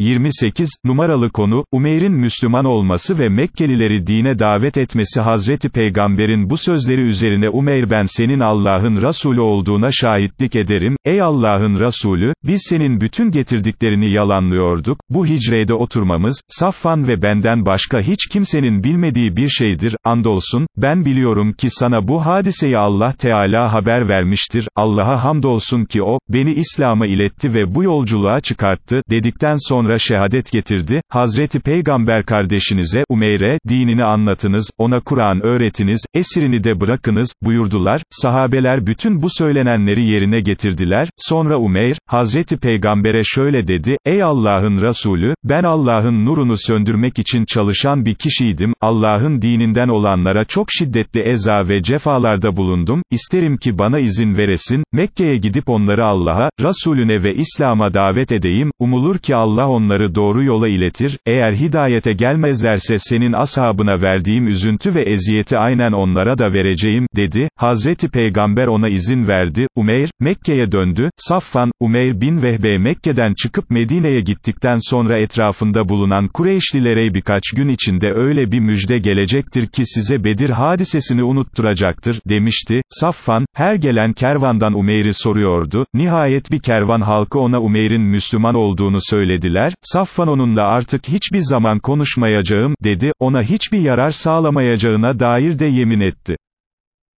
28, numaralı konu, Umeyr'in Müslüman olması ve Mekkelileri dine davet etmesi. Hazreti Peygamber'in bu sözleri üzerine Umeyr ben senin Allah'ın Resulü olduğuna şahitlik ederim, ey Allah'ın Resulü, biz senin bütün getirdiklerini yalanlıyorduk, bu hicrede oturmamız, Safvan ve benden başka hiç kimsenin bilmediği bir şeydir, andolsun, ben biliyorum ki sana bu hadiseyi Allah Teala haber vermiştir, Allah'a hamdolsun ki o, beni İslam'a iletti ve bu yolculuğa çıkarttı, dedikten sonra şehadet getirdi, Hazreti Peygamber kardeşinize, Umeyr'e, dinini anlatınız, ona Kur'an öğretiniz, esirini de bırakınız, buyurdular, sahabeler bütün bu söylenenleri yerine getirdiler, sonra Umeyr, Hazreti Peygamber'e şöyle dedi, ey Allah'ın Resulü, ben Allah'ın nurunu söndürmek için çalışan bir kişiydim, Allah'ın dininden olanlara çok şiddetli eza ve cefalarda bulundum, isterim ki bana izin veresin, Mekke'ye gidip onları Allah'a, Resulüne ve İslam'a davet edeyim, umulur ki Allah onları doğru yola iletir, eğer hidayete gelmezlerse senin ashabına verdiğim üzüntü ve eziyeti aynen onlara da vereceğim, dedi, Hazreti Peygamber ona izin verdi, Umeyr, Mekke'ye döndü, Safvan, Umeyr bin Vehbe Mekke'den çıkıp Medine'ye gittikten sonra etrafında bulunan Kureyşlilere birkaç gün içinde öyle bir müjde gelecektir ki size Bedir hadisesini unutturacaktır, demişti, Safvan, her gelen kervandan Umeyr'i soruyordu, nihayet bir kervan halkı ona Umeyr'in Müslüman olduğunu söylediler, Safvan onunla artık hiçbir zaman konuşmayacağım, dedi, ona hiçbir yarar sağlamayacağına dair de yemin etti.